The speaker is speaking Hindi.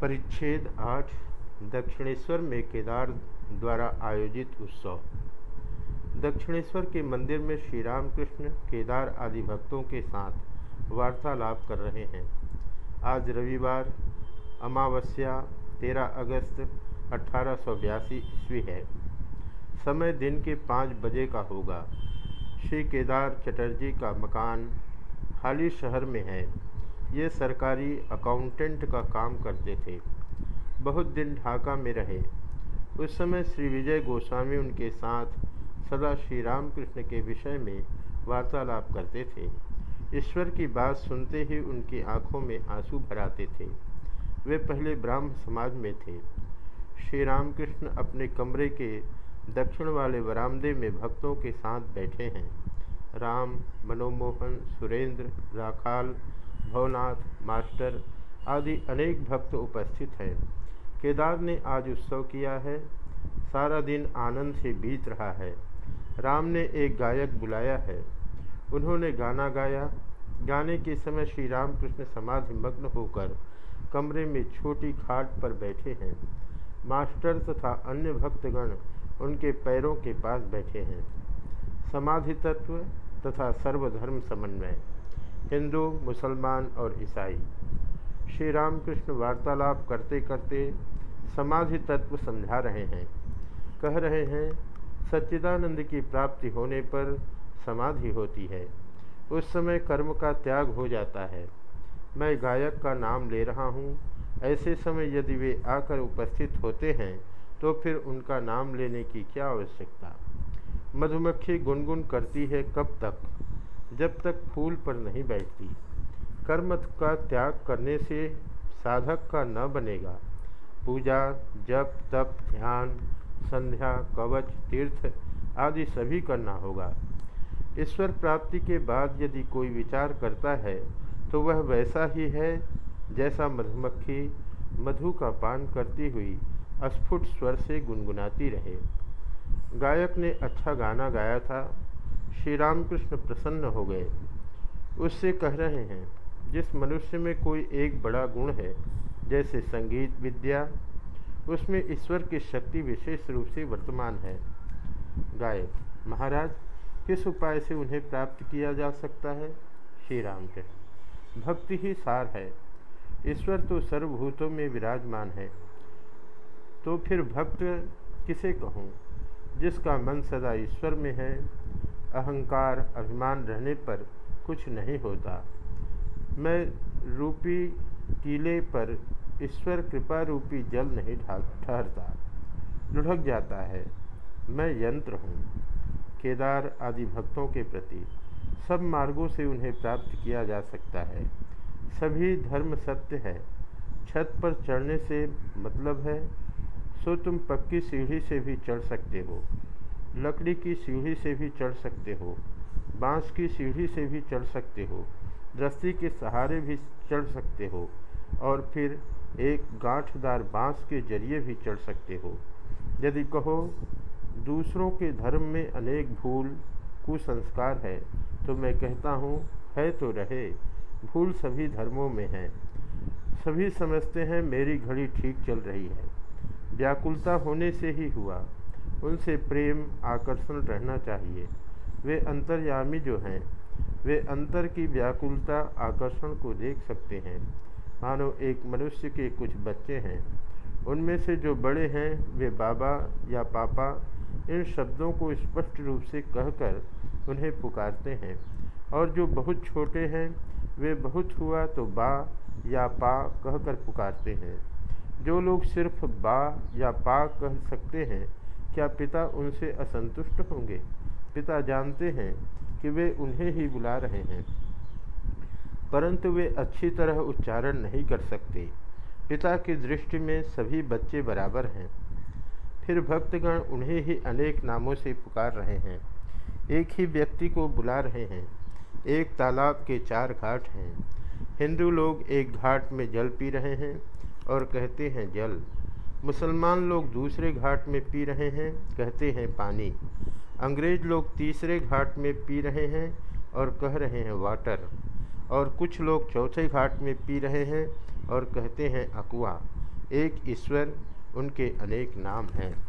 परिच्छेद आठ, दक्षिणेश्वर में केदार द्वारा आयोजित उत्सव। दक्षिणेश्वर के मंदिर में श्री रामकृष्ण केदार आदि भक्तों के साथ वार्तालाप कर रहे हैं। आज रविवार, अमावस्या 13 अगस्त, अठारह सौ बयासी ईस्वी है। समय दिन के पाँच बजे का होगा। श्री केदार चटर्जी का मकान हाली शहर में है। ये सरकारी अकाउंटेंट का काम करते थे। बहुत दिन ढाका में रहे। उस समय श्री विजय गोस्वामी उनके साथ सदा श्री रामकृष्ण के विषय में वार्तालाप करते थे। ईश्वर की बात सुनते ही उनकी आँखों में आँसू भराते थे। वे पहले ब्राह्म समाज में थे। श्री रामकृष्ण अपने कमरे के दक्षिण वाले वरामदे में भक्तों के साथ बैठे हैं। राम, मनोमोहन, सुरेंद्र, राखाल भवनाथ, मास्टर आदि अनेक भक्त उपस्थित हैं। केदार ने आज उत्सव किया है। सारा दिन आनंद से बीत रहा है। राम ने एक गायक बुलाया है। उन्होंने गाना गाया। गाने के समय श्री रामकृष्ण समाधि मग्न होकर कमरे में छोटी खाट पर बैठे हैं। मास्टर तथा अन्य भक्तगण उनके पैरों के पास बैठे हैं। समाधि तत्व तथा सर्वधर्म समन्वय। हिंदू, मुसलमान और ईसाई। श्री रामकृष्ण वार्तालाप करते करते समाधि तत्व समझा रहे हैं। कह रहे हैं, सच्चिदानंद की प्राप्ति होने पर समाधि होती है। उस समय कर्म का त्याग हो जाता है। मैं गायक का नाम ले रहा हूँ। ऐसे समय यदि वे आकर उपस्थित होते हैं तो फिर उनका नाम लेने की क्या आवश्यकता? मधुमक्खी गुनगुन करती है कब तक? जब तक फूल पर नहीं बैठती। कर्म का त्याग करने से साधक का न बनेगा। पूजा, जप, तप, ध्यान, संध्या, कवच, तीर्थ आदि सभी करना होगा। ईश्वर प्राप्ति के बाद यदि कोई विचार करता है तो वह वैसा ही है जैसा मधुमक्खी मधु का पान करती हुई अस्फुट स्वर से गुनगुनाती रहे। गायक ने अच्छा गाना गाया था। श्री रामकृष्ण प्रसन्न हो गए। उससे कह रहे हैं, जिस मनुष्य में कोई एक बड़ा गुण है, जैसे संगीत, विद्या, उसमें ईश्वर की शक्ति विशेष रूप से वर्तमान है। गाय महाराज, किस उपाय से उन्हें प्राप्त किया जा सकता है? श्री राम के भक्ति ही सार है। ईश्वर तो सर्वभूतों में विराजमान है। तो फिर भक्त किसे कहूँ, जिसका मन सदा ईश्वर में है अहंकार अभिमान रहने पर कुछ नहीं होता। मैं रूपी कीले पर ईश्वर कृपा रूपी जल नहीं ठहरता। लुढ़क जाता है। मैं यंत्र हूँ। केदार आदि भक्तों के प्रति सब मार्गों से उन्हें प्राप्त किया जा सकता है। सभी धर्म सत्य है। छत पर चढ़ने से मतलब है, सो तुम पक्की सीढ़ी से भी चढ़ सकते हो। लकड़ी की सीढ़ी से भी चढ़ सकते हो, बाँस की सीढ़ी से भी चढ़ सकते हो, रस्सी के सहारे भी चढ़ सकते हो और फिर एक गांठदार बाँस के ज़रिए भी चढ़ सकते हो। यदि कहो, दूसरों के धर्म में अनेक भूल, कुसंस्कार है तो मैं कहता हूँ, है तो रहे, भूल सभी धर्मों में है। सभी समझते हैं मेरी घड़ी ठीक चल रही है। व्याकुलता होने से ही हुआ। उनसे प्रेम, आकर्षण रहना चाहिए। वे अंतर्यामी जो हैं, वे अंतर की व्याकुलता, आकर्षण को देख सकते हैं। मानो एक मनुष्य के कुछ बच्चे हैं। उनमें से जो बड़े हैं, वे बाबा या पापा, इन शब्दों को स्पष्ट रूप से कहकर उन्हें पुकारते हैं। और जो बहुत छोटे हैं, वे बहुत हुआ तो बा या पा कहकर पुकारते हैं। जो लोग सिर्फ़ बा या पा कह सकते हैं क्या पिता उनसे असंतुष्ट होंगे? पिता जानते हैं कि वे उन्हें ही बुला रहे हैं। परंतु वे अच्छी तरह उच्चारण नहीं कर सकते। पिता की दृष्टि में सभी बच्चे बराबर हैं। फिर भक्तगण उन्हें ही अनेक नामों से पुकार रहे हैं। एक ही व्यक्ति को बुला रहे हैं। एक तालाब के चार घाट हैं। हिंदू लोग एक घाट में जल पी रहे हैं और कहते हैं, जल मुसलमान लोग दूसरे घाट में पी रहे हैं, कहते हैं पानी। अंग्रेज़ लोग तीसरे घाट में पी रहे हैं और कह रहे हैं वाटर। और कुछ लोग चौथे घाट में पी रहे हैं और कहते हैं अकुआ एक ईश्वर, उनके अनेक नाम हैं।